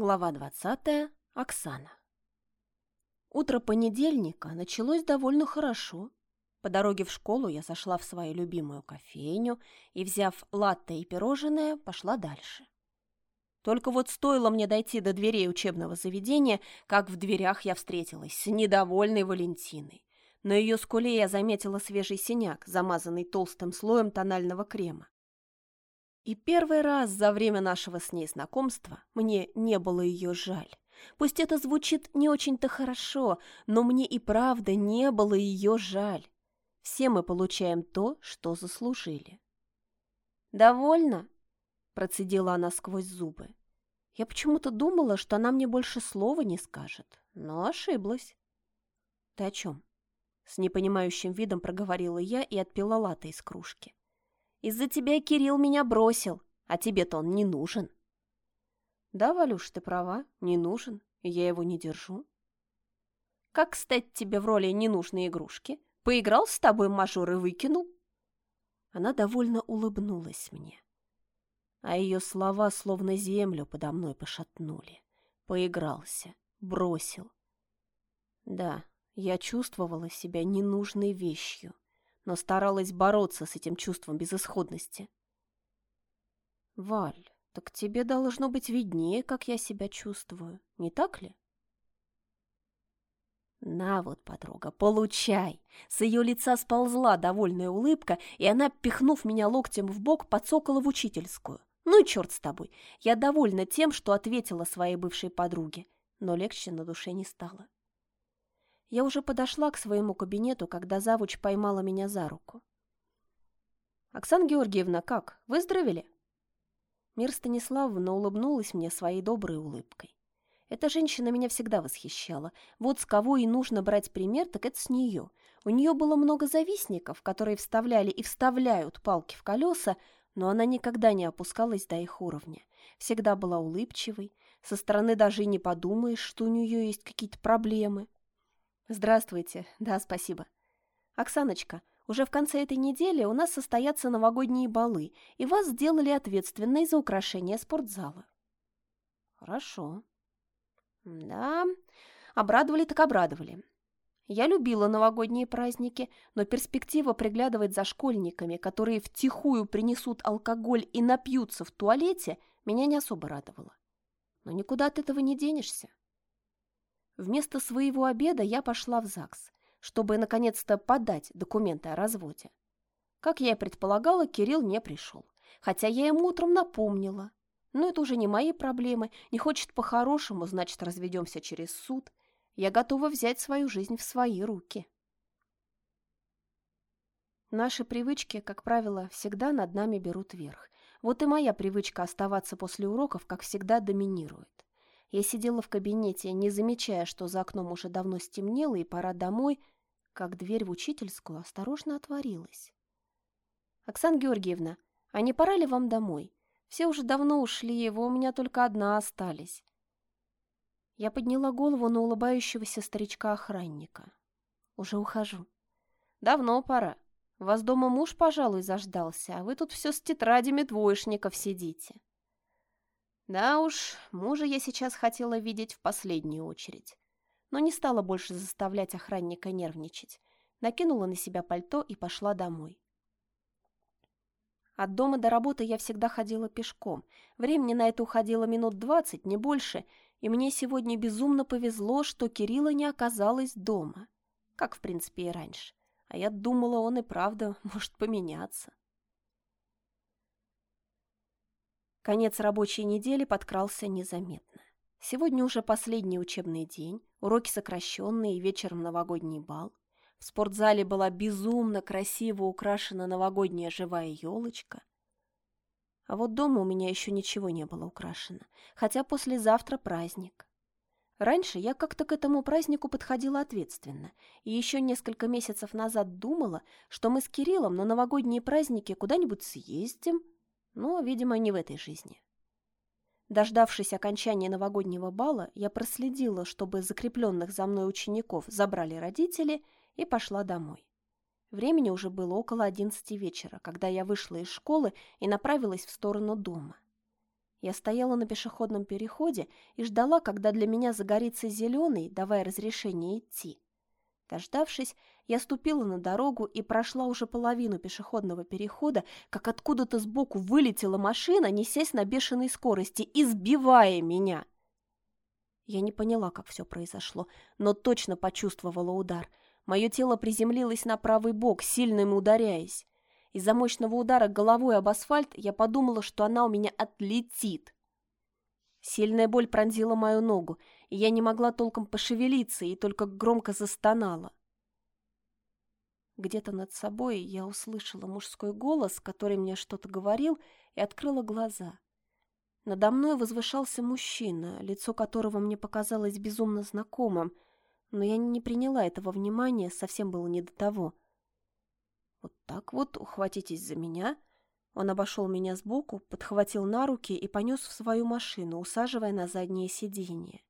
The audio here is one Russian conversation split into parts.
Глава 20. Оксана. Утро понедельника началось довольно хорошо. По дороге в школу я зашла в свою любимую кофейню и, взяв латте и пирожное, пошла дальше. Только вот стоило мне дойти до дверей учебного заведения, как в дверях я встретилась с недовольной Валентиной. На ее скуле я заметила свежий синяк, замазанный толстым слоем тонального крема. И первый раз за время нашего с ней знакомства мне не было ее жаль. Пусть это звучит не очень-то хорошо, но мне и правда не было ее жаль. Все мы получаем то, что заслужили. «Довольно?» – процедила она сквозь зубы. Я почему-то думала, что она мне больше слова не скажет, но ошиблась. «Ты о чем?» С непонимающим видом проговорила я и отпила латы из кружки. Из-за тебя Кирилл меня бросил, а тебе-то он не нужен. Да, Валюш, ты права, не нужен, я его не держу. Как стать тебе в роли ненужной игрушки? Поиграл с тобой мажор и выкинул? Она довольно улыбнулась мне. А ее слова словно землю подо мной пошатнули. Поигрался, бросил. Да, я чувствовала себя ненужной вещью но старалась бороться с этим чувством безысходности. «Валь, так тебе должно быть виднее, как я себя чувствую, не так ли?» «На вот, подруга, получай!» С ее лица сползла довольная улыбка, и она, пихнув меня локтем в бок, подсокала в учительскую. «Ну и черт с тобой! Я довольна тем, что ответила своей бывшей подруге, но легче на душе не стало». Я уже подошла к своему кабинету, когда завуч поймала меня за руку. «Оксана Георгиевна, как, выздоровели?» Мир Станиславовна улыбнулась мне своей доброй улыбкой. Эта женщина меня всегда восхищала. Вот с кого и нужно брать пример, так это с нее. У нее было много завистников, которые вставляли и вставляют палки в колеса, но она никогда не опускалась до их уровня. Всегда была улыбчивой. Со стороны даже и не подумаешь, что у нее есть какие-то проблемы. Здравствуйте. Да, спасибо. Оксаночка, уже в конце этой недели у нас состоятся новогодние балы, и вас сделали ответственной за украшение спортзала. Хорошо. Да, обрадовали так обрадовали. Я любила новогодние праздники, но перспектива приглядывать за школьниками, которые втихую принесут алкоголь и напьются в туалете, меня не особо радовала. Но никуда от этого не денешься. Вместо своего обеда я пошла в ЗАГС, чтобы наконец-то подать документы о разводе. Как я и предполагала, Кирилл не пришел, хотя я ему утром напомнила. Но это уже не мои проблемы, не хочет по-хорошему, значит, разведемся через суд. Я готова взять свою жизнь в свои руки. Наши привычки, как правило, всегда над нами берут верх. Вот и моя привычка оставаться после уроков, как всегда, доминирует. Я сидела в кабинете, не замечая, что за окном уже давно стемнело и пора домой, как дверь в учительскую осторожно отворилась. «Оксана Георгиевна, а не пора ли вам домой? Все уже давно ушли, вы у меня только одна остались». Я подняла голову на улыбающегося старичка-охранника. «Уже ухожу». «Давно пора. Вас дома муж, пожалуй, заждался, а вы тут все с тетрадями двоечников сидите». Да уж, мужа я сейчас хотела видеть в последнюю очередь. Но не стала больше заставлять охранника нервничать. Накинула на себя пальто и пошла домой. От дома до работы я всегда ходила пешком. Времени на это уходило минут двадцать, не больше, и мне сегодня безумно повезло, что Кирилла не оказалось дома. Как, в принципе, и раньше. А я думала, он и правда может поменяться. Конец рабочей недели подкрался незаметно. Сегодня уже последний учебный день, уроки сокращенные и вечером новогодний бал. В спортзале была безумно красиво украшена новогодняя живая елочка. А вот дома у меня еще ничего не было украшено, хотя послезавтра праздник. Раньше я как-то к этому празднику подходила ответственно, и еще несколько месяцев назад думала, что мы с Кириллом на новогодние праздники куда-нибудь съездим, но, видимо, не в этой жизни. Дождавшись окончания новогоднего бала, я проследила, чтобы закрепленных за мной учеников забрали родители, и пошла домой. Времени уже было около одиннадцати вечера, когда я вышла из школы и направилась в сторону дома. Я стояла на пешеходном переходе и ждала, когда для меня загорится зеленый, давая разрешение идти. Дождавшись, я ступила на дорогу и прошла уже половину пешеходного перехода, как откуда-то сбоку вылетела машина, несясь на бешеной скорости и сбивая меня. Я не поняла, как все произошло, но точно почувствовала удар. Мое тело приземлилось на правый бок, сильно им ударяясь. Из-за мощного удара головой об асфальт я подумала, что она у меня отлетит. Сильная боль пронзила мою ногу, я не могла толком пошевелиться и только громко застонала. Где-то над собой я услышала мужской голос, который мне что-то говорил, и открыла глаза. Надо мной возвышался мужчина, лицо которого мне показалось безумно знакомым, но я не приняла этого внимания, совсем было не до того. «Вот так вот ухватитесь за меня», он обошел меня сбоку, подхватил на руки и понес в свою машину, усаживая на заднее сиденье.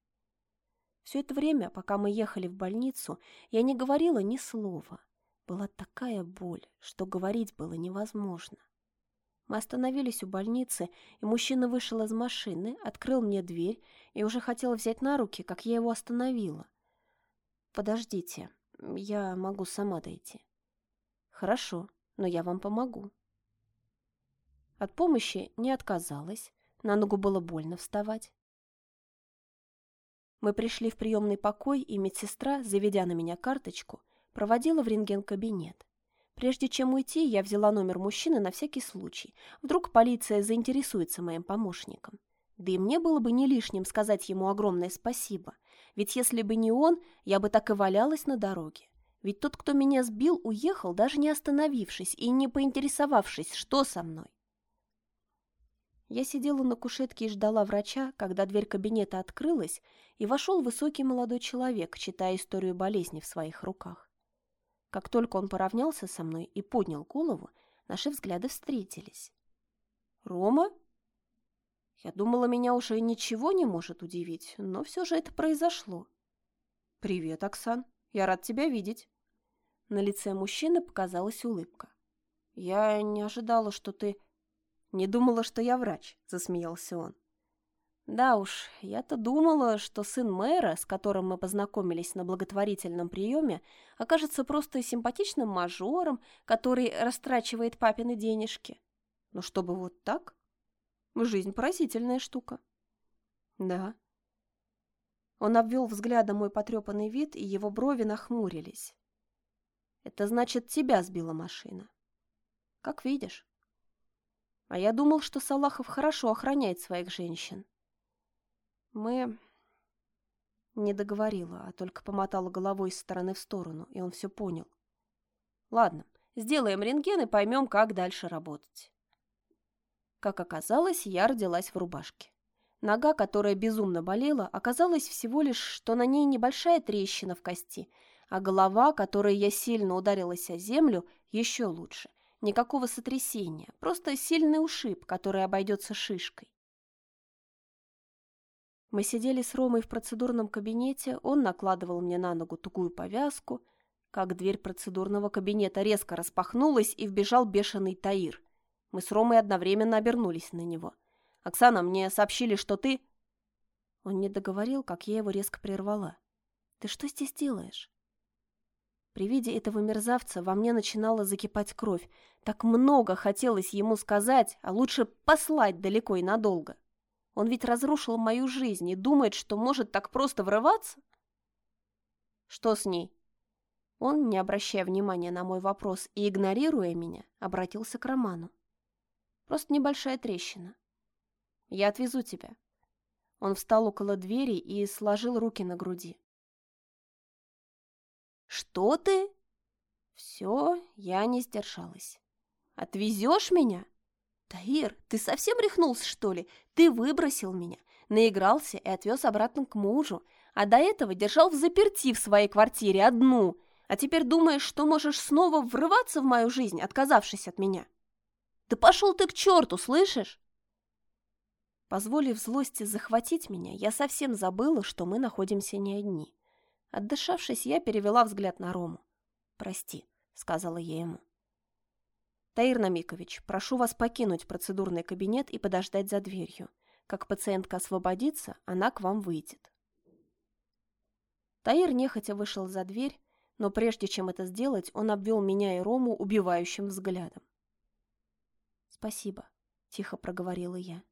Все это время, пока мы ехали в больницу, я не говорила ни слова. Была такая боль, что говорить было невозможно. Мы остановились у больницы, и мужчина вышел из машины, открыл мне дверь и уже хотел взять на руки, как я его остановила. «Подождите, я могу сама дойти». «Хорошо, но я вам помогу». От помощи не отказалась, на ногу было больно вставать. Мы пришли в приемный покой, и медсестра, заведя на меня карточку, проводила в рентген-кабинет. Прежде чем уйти, я взяла номер мужчины на всякий случай. Вдруг полиция заинтересуется моим помощником. Да и мне было бы не лишним сказать ему огромное спасибо. Ведь если бы не он, я бы так и валялась на дороге. Ведь тот, кто меня сбил, уехал, даже не остановившись и не поинтересовавшись, что со мной. Я сидела на кушетке и ждала врача, когда дверь кабинета открылась, и вошел высокий молодой человек, читая историю болезни в своих руках. Как только он поравнялся со мной и поднял голову, наши взгляды встретились. «Рома?» Я думала, меня уже ничего не может удивить, но все же это произошло. «Привет, Оксан. Я рад тебя видеть». На лице мужчины показалась улыбка. «Я не ожидала, что ты...» «Не думала, что я врач», — засмеялся он. «Да уж, я-то думала, что сын мэра, с которым мы познакомились на благотворительном приеме, окажется просто симпатичным мажором, который растрачивает папины денежки. Но чтобы вот так? Жизнь поразительная штука». «Да». Он обвел взглядом мой потрепанный вид, и его брови нахмурились. «Это значит, тебя сбила машина». «Как видишь». А я думал, что Салахов хорошо охраняет своих женщин. Мы... Не договорила, а только помотала головой из стороны в сторону, и он все понял. Ладно, сделаем рентген и поймем, как дальше работать. Как оказалось, я родилась в рубашке. Нога, которая безумно болела, оказалась всего лишь, что на ней небольшая трещина в кости, а голова, которой я сильно ударилась о землю, еще лучше. Никакого сотрясения, просто сильный ушиб, который обойдется шишкой. Мы сидели с Ромой в процедурном кабинете, он накладывал мне на ногу тугую повязку, как дверь процедурного кабинета резко распахнулась и вбежал бешеный Таир. Мы с Ромой одновременно обернулись на него. «Оксана, мне сообщили, что ты...» Он не договорил, как я его резко прервала. «Ты что здесь делаешь?» При виде этого мерзавца во мне начинала закипать кровь. Так много хотелось ему сказать, а лучше послать далеко и надолго. Он ведь разрушил мою жизнь и думает, что может так просто врываться? Что с ней? Он, не обращая внимания на мой вопрос и игнорируя меня, обратился к Роману. Просто небольшая трещина. Я отвезу тебя. Он встал около двери и сложил руки на груди. «Что ты?» «Все, я не сдержалась. Отвезешь меня?» «Таир, ты совсем рехнулся, что ли? Ты выбросил меня, наигрался и отвез обратно к мужу, а до этого держал в заперти в своей квартире одну, а теперь думаешь, что можешь снова врываться в мою жизнь, отказавшись от меня? Да пошел ты к черту, слышишь?» Позволив злости захватить меня, я совсем забыла, что мы находимся не одни. Отдышавшись, я перевела взгляд на Рому. «Прости», — сказала я ему. «Таир Намикович, прошу вас покинуть процедурный кабинет и подождать за дверью. Как пациентка освободится, она к вам выйдет. Таир нехотя вышел за дверь, но прежде чем это сделать, он обвел меня и Рому убивающим взглядом. «Спасибо», — тихо проговорила я.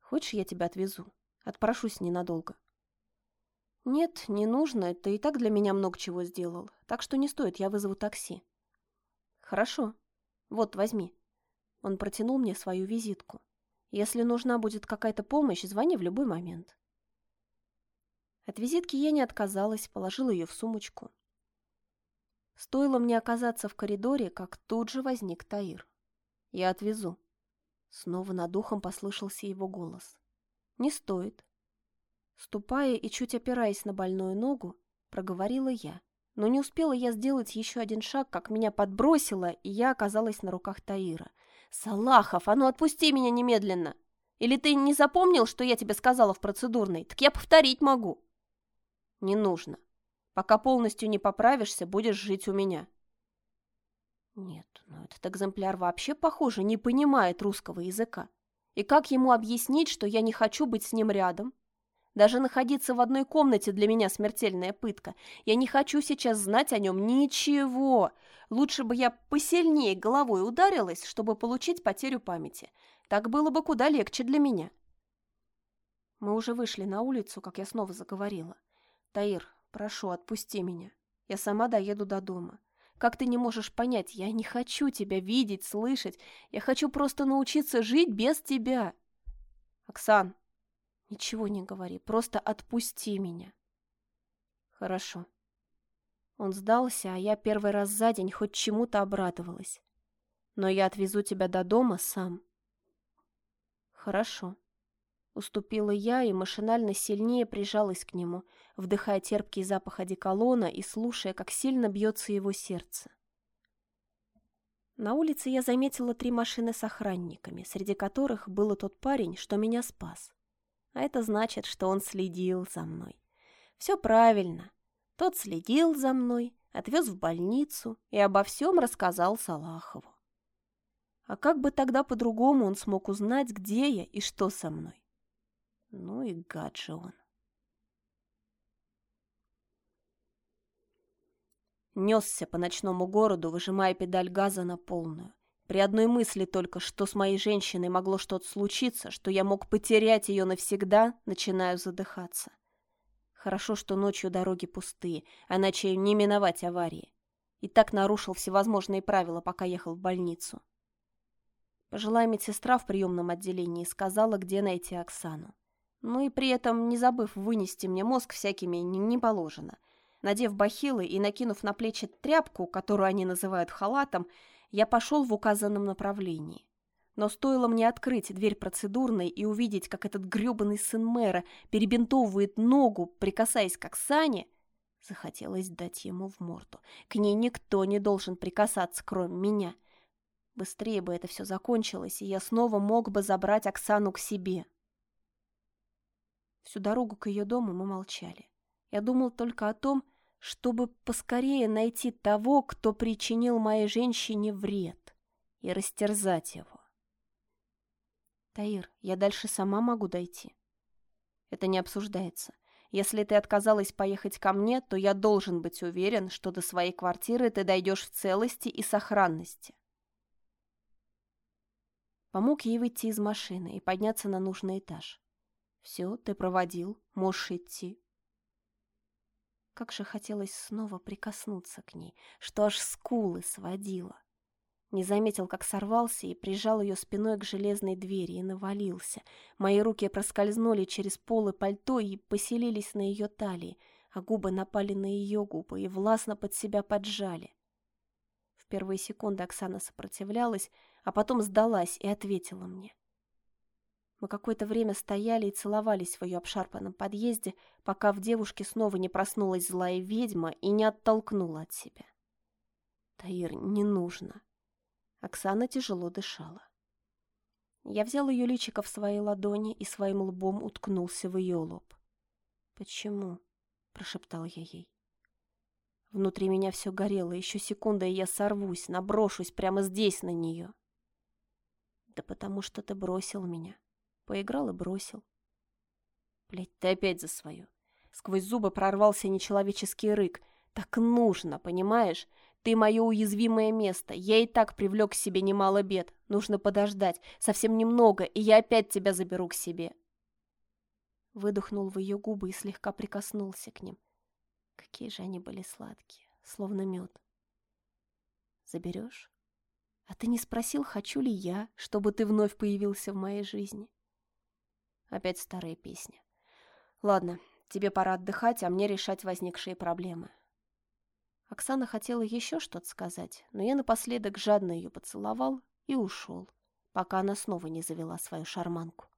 «Хочешь, я тебя отвезу? Отпрошусь ненадолго». «Нет, не нужно, ты и так для меня много чего сделал, так что не стоит, я вызову такси». «Хорошо. Вот, возьми». Он протянул мне свою визитку. «Если нужна будет какая-то помощь, звони в любой момент». От визитки я не отказалась, положила ее в сумочку. Стоило мне оказаться в коридоре, как тут же возник Таир. «Я отвезу». Снова над ухом послышался его голос. «Не стоит. Ступая и чуть опираясь на больную ногу, проговорила я. Но не успела я сделать еще один шаг, как меня подбросило, и я оказалась на руках Таира. «Салахов, а ну отпусти меня немедленно! Или ты не запомнил, что я тебе сказала в процедурной? Так я повторить могу!» «Не нужно. Пока полностью не поправишься, будешь жить у меня». Нет, ну этот экземпляр вообще, похоже, не понимает русского языка. И как ему объяснить, что я не хочу быть с ним рядом, даже находиться в одной комнате для меня смертельная пытка. Я не хочу сейчас знать о нем ничего. Лучше бы я посильнее головой ударилась, чтобы получить потерю памяти. Так было бы куда легче для меня. Мы уже вышли на улицу, как я снова заговорила. «Таир, прошу, отпусти меня. Я сама доеду до дома. Как ты не можешь понять, я не хочу тебя видеть, слышать. Я хочу просто научиться жить без тебя». «Оксан, Ничего не говори, просто отпусти меня. Хорошо. Он сдался, а я первый раз за день хоть чему-то обрадовалась. Но я отвезу тебя до дома сам. Хорошо. Уступила я и машинально сильнее прижалась к нему, вдыхая терпкий запах одеколона и слушая, как сильно бьется его сердце. На улице я заметила три машины с охранниками, среди которых был тот парень, что меня спас. А это значит, что он следил за мной. Все правильно. Тот следил за мной, отвез в больницу и обо всем рассказал Салахову. А как бы тогда по-другому он смог узнать, где я и что со мной? Ну и гад же он. Несся по ночному городу, выжимая педаль газа на полную. При одной мысли только, что с моей женщиной могло что-то случиться, что я мог потерять ее навсегда, начинаю задыхаться. Хорошо, что ночью дороги пустые, а иначе не миновать аварии. И так нарушил всевозможные правила, пока ехал в больницу. Пожилая медсестра в приемном отделении сказала, где найти Оксану. Ну и при этом, не забыв вынести мне мозг всякими не, положено. Надев бахилы и накинув на плечи тряпку, которую они называют халатом, я пошел в указанном направлении. Но стоило мне открыть дверь процедурной и увидеть, как этот грёбаный сын мэра перебинтовывает ногу, прикасаясь к Оксане, захотелось дать ему в морду. К ней никто не должен прикасаться, кроме меня. Быстрее бы это все закончилось, и я снова мог бы забрать Оксану к себе. Всю дорогу к ее дому мы молчали. Я думал только о том, чтобы поскорее найти того, кто причинил моей женщине вред, и растерзать его. Таир, я дальше сама могу дойти. Это не обсуждается. Если ты отказалась поехать ко мне, то я должен быть уверен, что до своей квартиры ты дойдешь в целости и сохранности. Помог ей выйти из машины и подняться на нужный этаж. Все, ты проводил, можешь идти. Как же хотелось снова прикоснуться к ней, что аж скулы сводило. Не заметил, как сорвался и прижал ее спиной к железной двери и навалился. Мои руки проскользнули через полы пальто и поселились на ее талии, а губы напали на ее губы и властно под себя поджали. В первые секунды Оксана сопротивлялась, а потом сдалась и ответила мне. Мы какое-то время стояли и целовались в ее обшарпанном подъезде, пока в девушке снова не проснулась злая ведьма и не оттолкнула от себя. Таир, не нужно. Оксана тяжело дышала. Я взял ее личико в свои ладони и своим лбом уткнулся в ее лоб. «Почему?» – прошептал я ей. Внутри меня все горело, еще секунда, и я сорвусь, наброшусь прямо здесь на нее. «Да потому что ты бросил меня», Поиграл и бросил. Блядь, ты опять за свое. Сквозь зубы прорвался нечеловеческий рык. Так нужно, понимаешь? Ты мое уязвимое место. Я и так привлек к себе немало бед. Нужно подождать. Совсем немного, и я опять тебя заберу к себе. Выдохнул в ее губы и слегка прикоснулся к ним. Какие же они были сладкие, словно мед. Заберешь? А ты не спросил, хочу ли я, чтобы ты вновь появился в моей жизни? Опять старая песня. Ладно, тебе пора отдыхать, а мне решать возникшие проблемы. Оксана хотела еще что-то сказать, но я напоследок жадно ее поцеловал и ушел, пока она снова не завела свою шарманку.